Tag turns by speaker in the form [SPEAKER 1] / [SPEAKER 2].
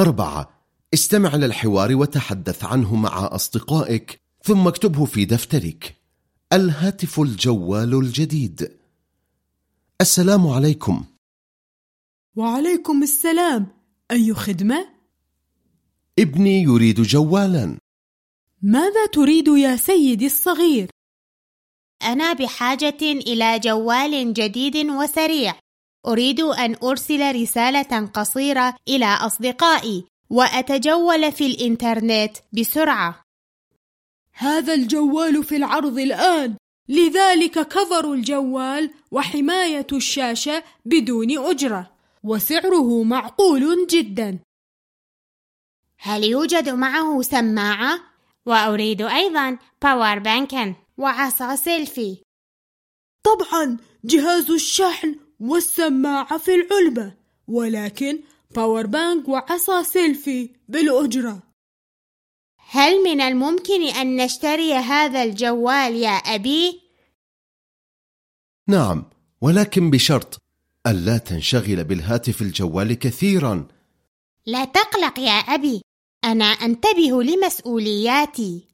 [SPEAKER 1] أربعة. استمع للحوار وتحدث عنه مع أصدقائك ثم اكتبه في دفترك. الهاتف الجوال الجديد. السلام عليكم.
[SPEAKER 2] وعليكم السلام. أي خدمة؟
[SPEAKER 1] ابني يريد جوالا.
[SPEAKER 2] ماذا تريد يا سيدي الصغير؟
[SPEAKER 3] أنا بحاجة إلى جوال جديد وسريع. أريد أن أرسل رسالة قصيرة إلى أصدقائي وأتجول في الإنترنت بسرعة.
[SPEAKER 2] هذا الجوال في العرض الآن. لذلك cover الجوال وحماية الشاشة بدون أجرة. وسعره معقول جدا.
[SPEAKER 3] هل يوجد معه سماعة؟ وأريد أيضا power bank ا وعصا سيلفي
[SPEAKER 2] طبعا جهاز الشحن والسماعة في العلبة ولكن power bank وعصا سيلفي بالأجرة.
[SPEAKER 3] هل من الممكن أن نشتري هذا الجوال يا أبي؟
[SPEAKER 1] نعم ولكن بشرط ألا تنشغل بالهاتف الجوال كثيرا.
[SPEAKER 3] لا تقلق يا أبي أنا أنتبه لمسؤولياتي.